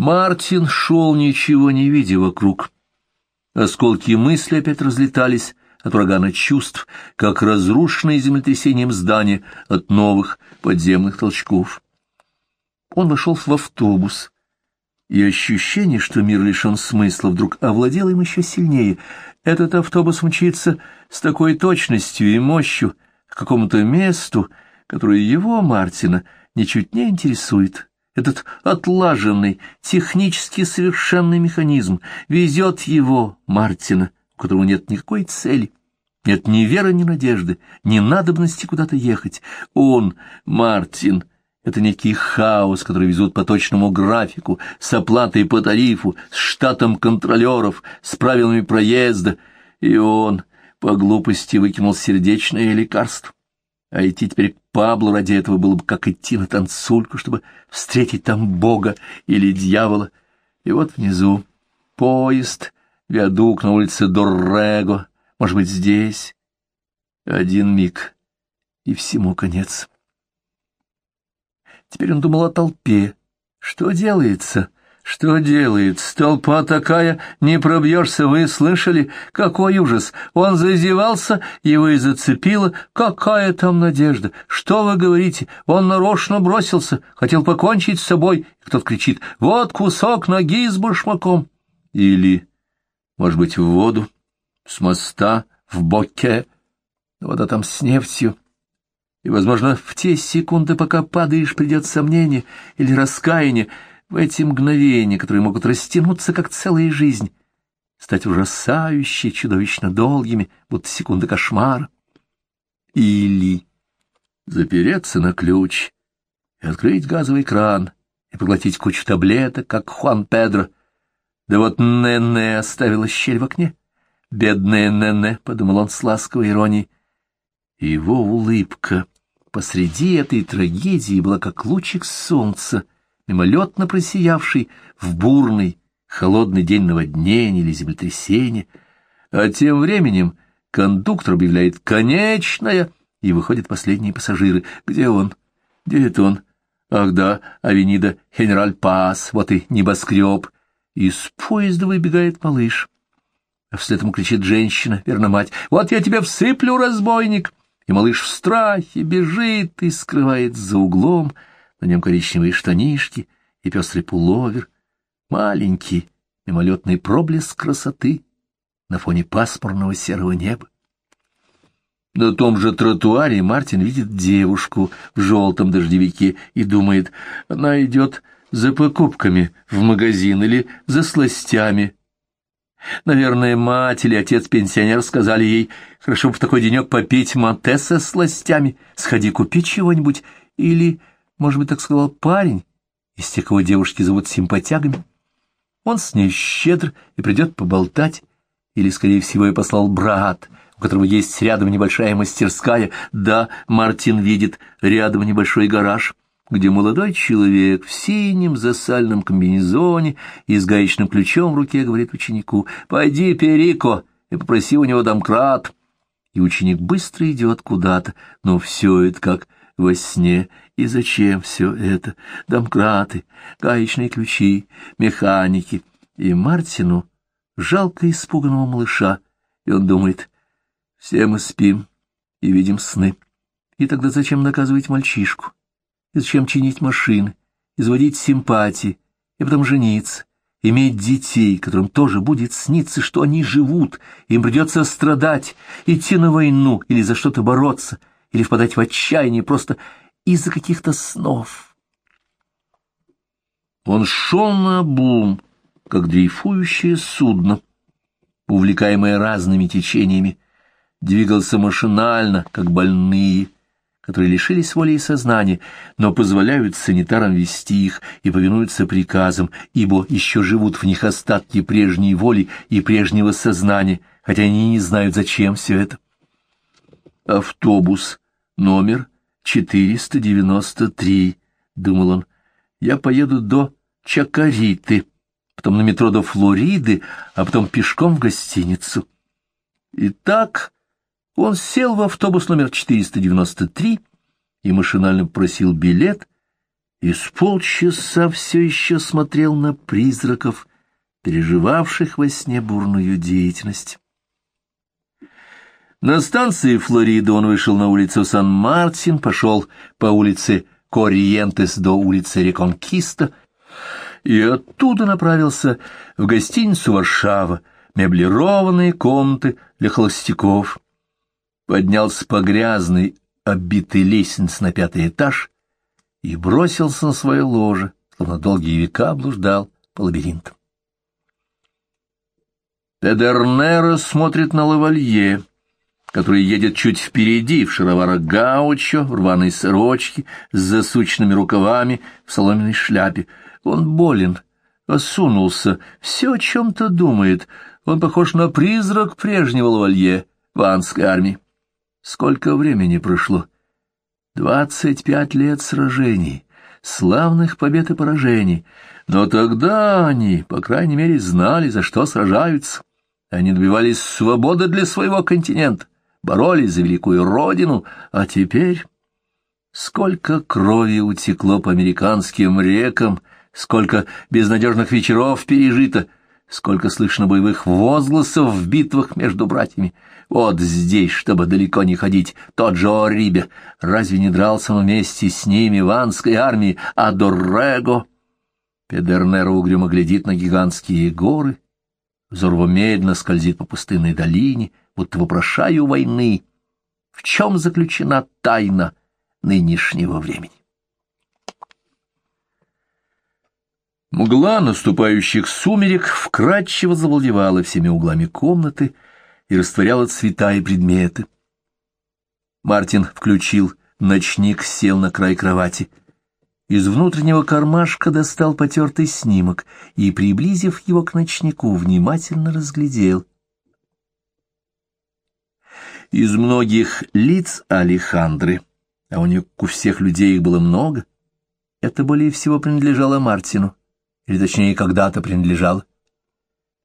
Мартин шел, ничего не видя вокруг. Осколки мысли опять разлетались от урагана чувств, как разрушенное землетрясением здание от новых подземных толчков. Он вошел в автобус, и ощущение, что мир лишен смысла, вдруг овладело им еще сильнее. Этот автобус мчится с такой точностью и мощью к какому-то месту, которое его, Мартина, ничуть не интересует. Этот отлаженный, технически совершенный механизм везет его, Мартина, у которого нет никакой цели. Нет ни веры, ни надежды, ни надобности куда-то ехать. Он, Мартин, это некий хаос, который везут по точному графику, с оплатой по тарифу, с штатом контролеров, с правилами проезда. И он по глупости выкинул сердечное лекарство. А идти теперь Паблу ради этого было бы как идти на танцульку, чтобы встретить там Бога или дьявола. И вот внизу поезд, виадук на улице Доррего, может быть, здесь. Один миг, и всему конец. Теперь он думал о толпе. Что делается? Что делается? Толпа такая, не пробьешься, вы слышали? Какой ужас! Он зазевался, его и зацепило. Какая там надежда? Что вы говорите? Он нарочно бросился, хотел покончить с собой. Кто-то кричит «Вот кусок ноги с башмаком!» Или, может быть, в воду, с моста, в боке, вода там с нефтью. И, возможно, в те секунды, пока падаешь, придет сомнение или раскаяние, в эти мгновения, которые могут растянуться, как целая жизнь, стать ужасающе, чудовищно долгими, будто секунды кошмара. Или запереться на ключ и открыть газовый кран и поглотить кучу таблеток, как Хуан Педро. Да вот Нене оставила щель в окне. Бедная Нене, — подумал он с ласковой иронией, — его улыбка посреди этой трагедии была как лучик солнца, мимолетно просиявший в бурный, холодный день наводнения или землетрясения, а тем временем кондуктор объявляет «конечная», и выходят последние пассажиры. Где он? Где это он? Ах да, авенида Генераль Пас, вот и небоскреб. Из поезда выбегает малыш. А вслед ему кричит женщина, верно мать, «Вот я тебя всыплю, разбойник!» и малыш в страхе бежит и скрывает за углом, на нем коричневые штанишки и пестрый пуловер, маленький мимолетный проблеск красоты на фоне пасмурного серого неба. На том же тротуаре Мартин видит девушку в желтом дождевике и думает, она идет за покупками в магазин или за сластями Наверное, мать или отец-пенсионер сказали ей, хорошо бы в такой денек попить Монтесса с сластями, сходи купи чего-нибудь, или, может быть, так сказал парень, из тех, кого девушки зовут симпатягами. Он с ней щедр и придет поболтать, или, скорее всего, и послал брат, у которого есть рядом небольшая мастерская, да, Мартин видит рядом небольшой гараж, где молодой человек в синем засальном комбинезоне и с гаечным ключом в руке говорит ученику «Пойди, Перико, и попроси у него домкрат». И ученик быстро идет куда-то, но все это как во сне. И зачем все это? Домкраты, гаечные ключи, механики. И Мартину жалко испуганного малыша, и он думает, все мы спим и видим сны. И тогда зачем наказывать мальчишку? И зачем чинить машины, изводить симпатии, и потом жениться, иметь детей, которым тоже будет сниться, что они живут, им придется страдать, идти на войну или за что-то бороться, или впадать в отчаяние просто из-за каких-то снов. Он шел на бум, как дрейфующее судно, увлекаемое разными течениями, двигался машинально, как больные, которые лишились воли и сознания, но позволяют санитарам вести их и повинуются приказам, ибо еще живут в них остатки прежней воли и прежнего сознания, хотя они не знают, зачем все это. «Автобус, номер 493», — думал он, — «я поеду до Чакариты, потом на метро до Флориды, а потом пешком в гостиницу». Итак, он сел в автобус номер 493 и машинально просил билет, и с полчаса все еще смотрел на призраков, переживавших во сне бурную деятельность. На станции Флорида он вышел на улицу Сан-Мартин, пошел по улице Кориентес до улицы Реконкиста и оттуда направился в гостиницу «Варшава», меблированные комнаты для холостяков. Поднялся по грязной, оббитой лестнице на пятый этаж и бросился на свое ложе, словно долгие века блуждал по лабиринтам. Педернера смотрит на лавалье, который едет чуть впереди, в шароварах гаучо, в рваной сорочке, с засученными рукавами, в соломенной шляпе. Он болен, осунулся, все о чем-то думает. Он похож на призрак прежнего лавалье в анской армии. Сколько времени прошло? Двадцать пять лет сражений, славных побед и поражений. Но тогда они, по крайней мере, знали, за что сражаются. Они добивались свободы для своего континента боролись за великую родину, а теперь... Сколько крови утекло по американским рекам, сколько безнадежных вечеров пережито, сколько слышно боевых возгласов в битвах между братьями. Вот здесь, чтобы далеко не ходить, тот же Орибе. Разве не дрался вместе с ними в анской армии, а Доррего? Педернеро угрюмо глядит на гигантские горы, взор его медленно скользит по пустынной долине, будто вопрошаю войны, в чем заключена тайна нынешнего времени. Мгла наступающих сумерек вкрадчиво завладевала всеми углами комнаты и растворяла цвета и предметы. Мартин включил ночник, сел на край кровати. Из внутреннего кармашка достал потертый снимок и, приблизив его к ночнику, внимательно разглядел. Из многих лиц Алехандры, а у нее у всех людей их было много, это более всего принадлежало Мартину, или точнее когда-то принадлежало.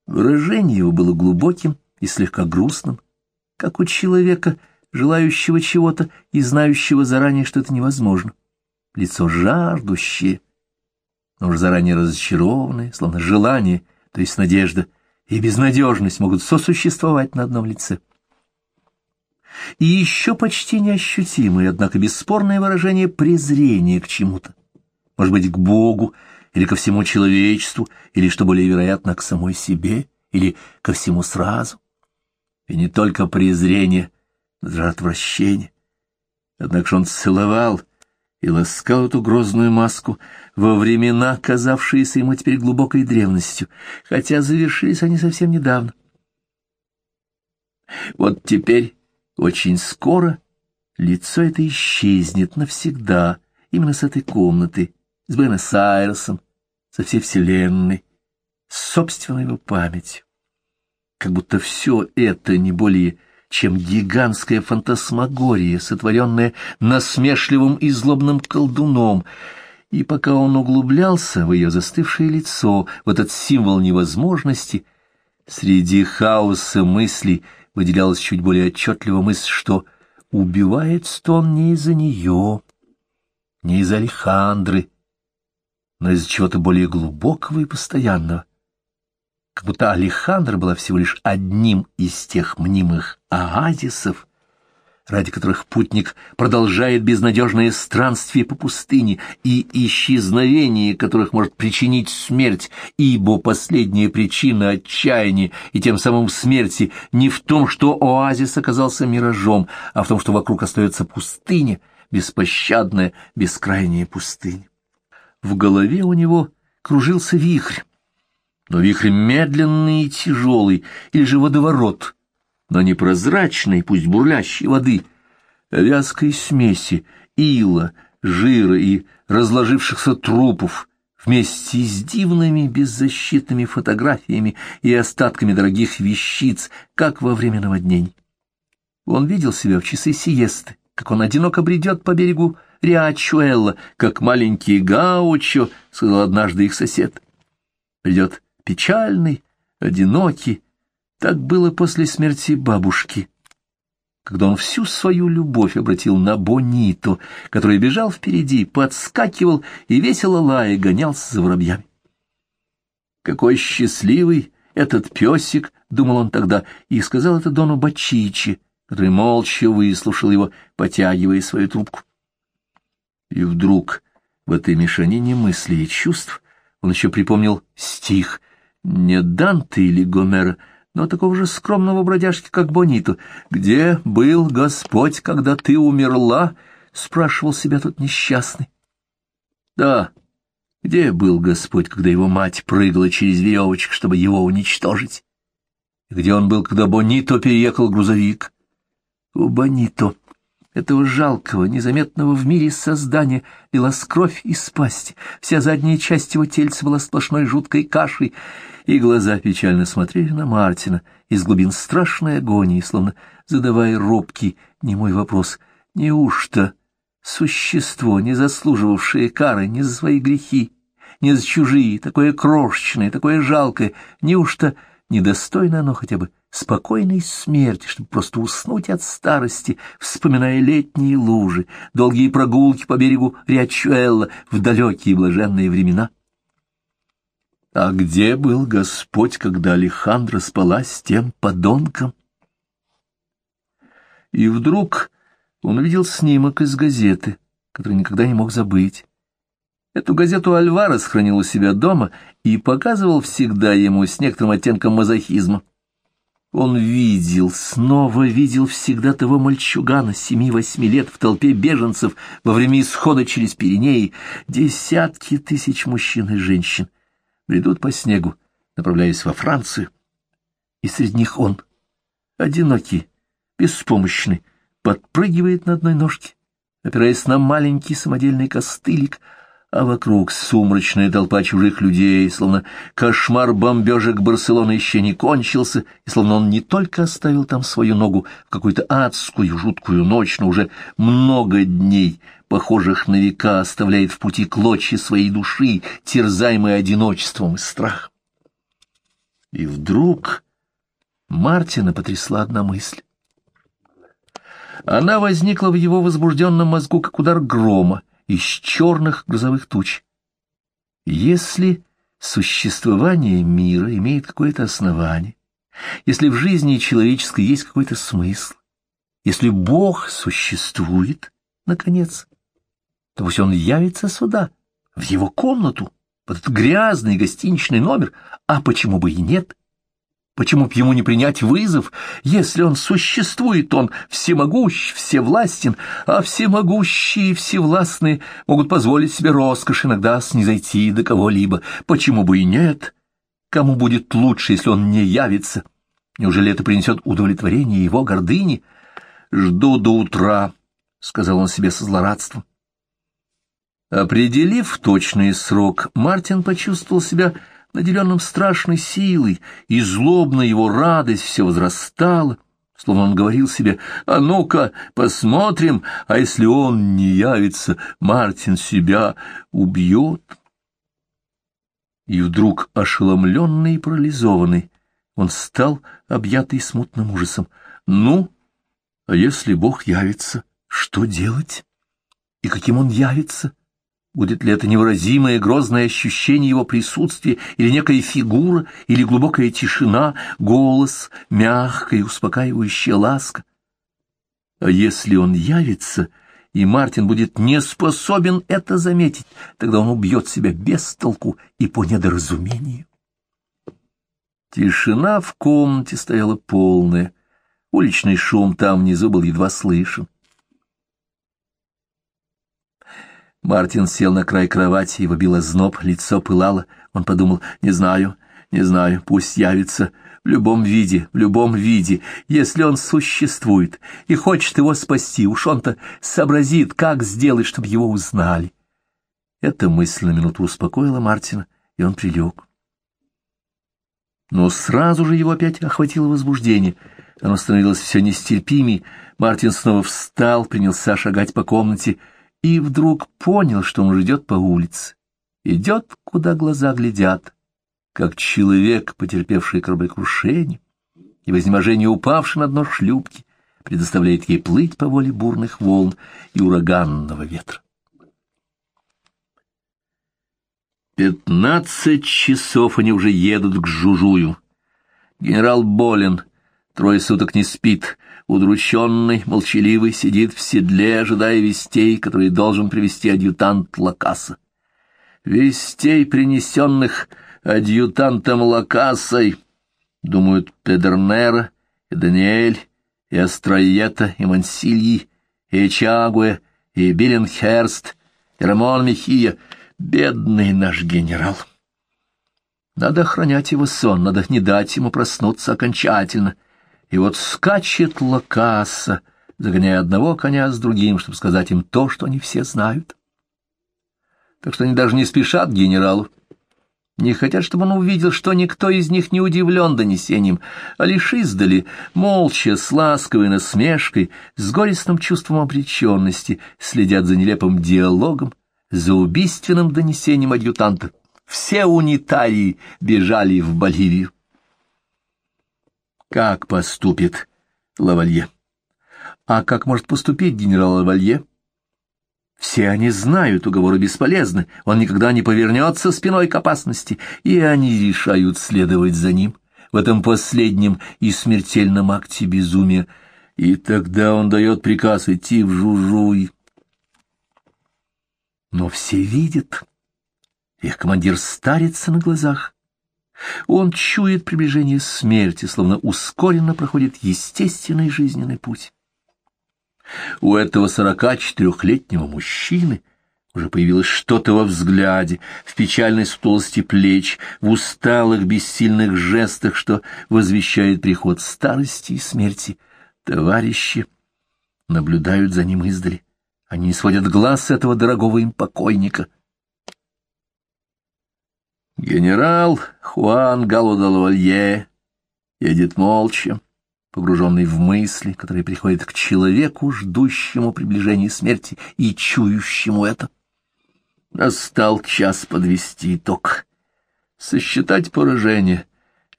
Выражение его было глубоким и слегка грустным, как у человека, желающего чего-то и знающего заранее, что это невозможно. Лицо жаждущее, но уже заранее разочарованное, словно желание, то есть надежда, и безнадежность могут сосуществовать на одном лице и еще почти неощутимое, однако бесспорное выражение презрения к чему-то. Может быть, к Богу, или ко всему человечеству, или, что более вероятно, к самой себе, или ко всему сразу. И не только презрение, но даже отвращение. Однако же он целовал и ласкал эту грозную маску во времена, казавшиеся ему теперь глубокой древностью, хотя завершились они совсем недавно. Вот теперь очень скоро лицо это исчезнет навсегда, именно с этой комнаты, с Буэнос-Айресом, со всей Вселенной, с собственной его памятью. Как будто все это не более чем гигантская фантасмагория, сотворенная насмешливым и злобным колдуном, и пока он углублялся в ее застывшее лицо, в этот символ невозможности, среди хаоса мыслей выделялась чуть более отчетливо мысль, что убивается он не из-за нее, не из-за Алехандры, но из-за чего-то более глубокого и постоянного. Как будто Алехандра была всего лишь одним из тех мнимых оазисов, ради которых путник продолжает безнадежное странствие по пустыне и исчезновение которых может причинить смерть, ибо последняя причина отчаяния и тем самым смерти не в том, что оазис оказался миражом, а в том, что вокруг остается пустыня, беспощадная, бескрайняя пустыня. В голове у него кружился вихрь, но вихрь медленный и тяжелый, или же водоворот — но не прозрачной, пусть бурлящей воды, а вязкой смеси, ила, жира и разложившихся трупов, вместе с дивными беззащитными фотографиями и остатками дорогих вещиц, как во время наводнений. Он видел себя в часы сиесты, как он одиноко бредет по берегу Риачуэлла, как маленький Гаучо, сказал однажды их сосед. Придет печальный, одинокий, так было после смерти бабушки. когда он всю свою любовь обратил на Бонито, который бежал впереди, подскакивал и весело лая гонялся за воробьями. Какой счастливый этот песик, — думал он тогда, и сказал это Дону Бачичи, который молча выслушал его, потягивая свою трубку. И вдруг в этой мешанине мыслей и чувств он еще припомнил стих не Данте или Гомера, но такого же скромного бродяжки, как Бонито. «Где был Господь, когда ты умерла?» — спрашивал себя тот несчастный. Да, где был Господь, когда его мать прыгала через веревочек, чтобы его уничтожить? где он был, когда Бонито переехал грузовик? У Бонито, этого жалкого, незаметного в мире создания, лилась кровь из пасти. Вся задняя часть его тельца была сплошной жуткой кашей, и глаза печально смотрели на Мартина из глубин страшной агонии, словно задавая робкий, немой вопрос. Неужто существо, не заслуживавшее кары ни за свои грехи, ни за чужие, такое крошечное, такое жалкое, неужто недостойно оно хотя бы спокойной смерти, чтобы просто уснуть от старости, вспоминая летние лужи, долгие прогулки по берегу Риачуэлла в далекие блаженные времена? А где был Господь, когда Алехандра спала с тем подонком? И вдруг он увидел снимок из газеты, который никогда не мог забыть. Эту газету Альварес хранил у себя дома и показывал всегда ему с некоторым оттенком мазохизма. Он видел, снова видел всегда того мальчугана семи-восьми лет в толпе беженцев во время исхода через Пиренеи. Десятки тысяч мужчин и женщин бредут по снегу, направляясь во Францию. И среди них он, одинокий, беспомощный, подпрыгивает на одной ножке, опираясь на маленький самодельный костылик, а вокруг сумрачная толпа чужих людей, словно кошмар бомбежек Барселоны еще не кончился, и словно он не только оставил там свою ногу в какую-то адскую, жуткую ночь, но уже много дней, похожих на века, оставляет в пути клочья своей души, терзаемые одиночеством и страхом. И вдруг Мартина потрясла одна мысль. Она возникла в его возбужденном мозгу, как удар грома, из черных грозовых туч. Если существование мира имеет какое-то основание, если в жизни человеческой есть какой-то смысл, если Бог существует, наконец, то пусть он явится сюда, в его комнату, под этот грязный гостиничный номер, а почему бы и нет? Почему б ему не принять вызов, если он существует, он всемогущ, всевластен, а всемогущие и всевластные могут позволить себе роскошь иногда снизойти до кого-либо? Почему бы и нет? Кому будет лучше, если он не явится? Неужели это принесет удовлетворение его гордыне? «Жду до утра», — сказал он себе со злорадством. Определив точный срок, Мартин почувствовал себя наделенным страшной силой, и злобно его радость все возрастала, словно он говорил себе, «А ну-ка, посмотрим, а если он не явится, Мартин себя убьет». И вдруг, ошеломленный и парализованный, он стал объятый смутным ужасом. «Ну, а если Бог явится, что делать? И каким он явится?» Будет ли это невыразимое грозное ощущение его присутствия, или некая фигура, или глубокая тишина, голос, мягкая и успокаивающая ласка? А если он явится, и Мартин будет не способен это заметить, тогда он убьет себя без толку и по недоразумению. Тишина в комнате стояла полная, уличный шум там внизу был едва слышен. Мартин сел на край кровати, его било зноб, лицо пылало. Он подумал, не знаю, не знаю, пусть явится в любом виде, в любом виде, если он существует и хочет его спасти, уж он-то сообразит, как сделать, чтобы его узнали. Эта мысль на минуту успокоила Мартина, и он прилег. Но сразу же его опять охватило возбуждение. Оно становилось все нестерпимее. Мартин снова встал, принялся шагать по комнате, — и вдруг понял, что он идет по улице, идет, куда глаза глядят, как человек, потерпевший кораблекрушение и в изнеможении упавший на дно шлюпки, предоставляет ей плыть по воле бурных волн и ураганного ветра. Пятнадцать часов они уже едут к Жужую. Генерал болен, трое суток не спит, удрученный, молчаливый, сидит в седле, ожидая вестей, которые должен привести адъютант Лакаса. Вестей, принесенных адъютантом Лакасой, думают Педернера и Даниэль, и Астроета, и Мансильи, и Чагуэ, и Билленхерст, и Рамон Мехия — Бедный наш генерал! Надо охранять его сон, надо не дать ему проснуться окончательно. И вот скачет Лакаса, загоняя одного коня с другим, чтобы сказать им то, что они все знают. Так что они даже не спешат генералу. Не хотят, чтобы он увидел, что никто из них не удивлен донесением, а лишь издали, молча, с ласковой насмешкой, с горестным чувством обреченности, следят за нелепым диалогом, за убийственным донесением адъютанта. Все унитарии бежали в Боливию. Как поступит Лавалье? А как может поступить генерал Лавалье? Все они знают, уговоры бесполезны, он никогда не повернется спиной к опасности, и они решают следовать за ним в этом последнем и смертельном акте безумия, и тогда он дает приказ идти в Жужуй. Но все видят. Их командир старится на глазах. Он чует приближение смерти, словно ускоренно проходит естественный жизненный путь. У этого сорока четырехлетнего мужчины уже появилось что-то во взгляде, в печальной сутулости плеч, в усталых бессильных жестах, что возвещает приход старости и смерти. Товарищи наблюдают за ним издали. Они не сводят глаз с этого дорогого им покойника. Генерал Хуан Галудалвалье едет молча, погруженный в мысли, которые приходят к человеку, ждущему приближения смерти и чующему это. Настал час подвести итог, сосчитать поражение,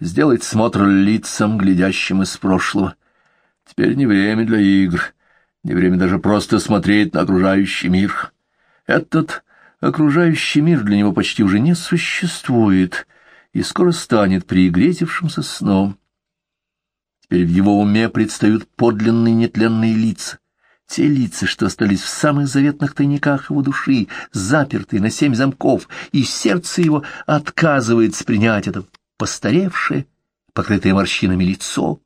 сделать смотр лицам, глядящим из прошлого. Теперь не время для игр не время даже просто смотреть на окружающий мир. Этот окружающий мир для него почти уже не существует и скоро станет пригретевшимся сном. Теперь в его уме предстают подлинные нетленные лица, те лица, что остались в самых заветных тайниках его души, запертые на семь замков, и сердце его отказывается принять это постаревшее, покрытое морщинами лицо,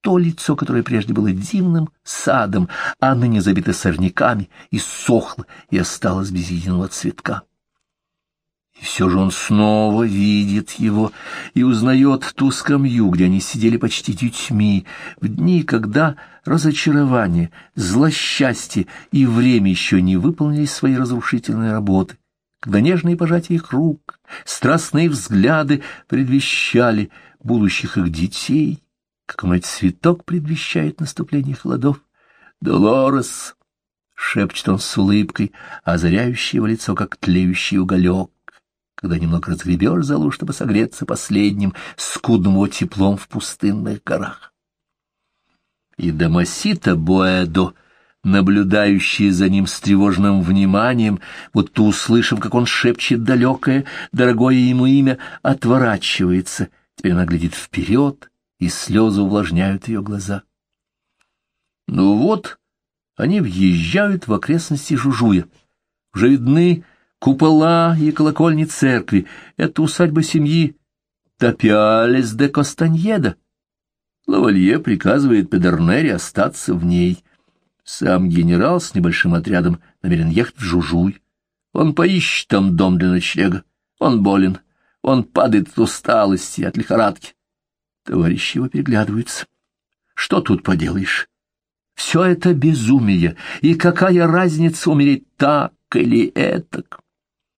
то лицо, которое прежде было дивным садом, а ныне забито сорняками, и сохло, и осталось без единого цветка. И все же он снова видит его и узнает ту скамью, где они сидели почти детьми, в дни, когда разочарование, злосчастье и время еще не выполнили свои разрушительные работы, когда нежные пожатия их рук, страстные взгляды предвещали будущих их детей, как мать цветок предвещает наступление холодов. «Долорес!» — шепчет он с улыбкой, озаряющий его лицо, как тлеющий уголек, когда немного разгребешь залу, чтобы согреться последним, скудным его теплом в пустынных горах. И Дамасита Боэдо, наблюдающий за ним с тревожным вниманием, будто услышав, как он шепчет далекое, дорогое ему имя, отворачивается. Теперь она глядит вперед, и слезы увлажняют ее глаза. Ну вот, они въезжают в окрестности Жужуя. Уже видны купола и колокольни церкви. Это усадьба семьи Топиалес де Костаньеда. Лавалье приказывает Педернере остаться в ней. Сам генерал с небольшим отрядом намерен ехать в Жужуй. Он поищет там дом для ночлега. Он болен. Он падает от усталости, от лихорадки. Товарищи его переглядываются. Что тут поделаешь? Все это безумие, и какая разница умереть так или этак?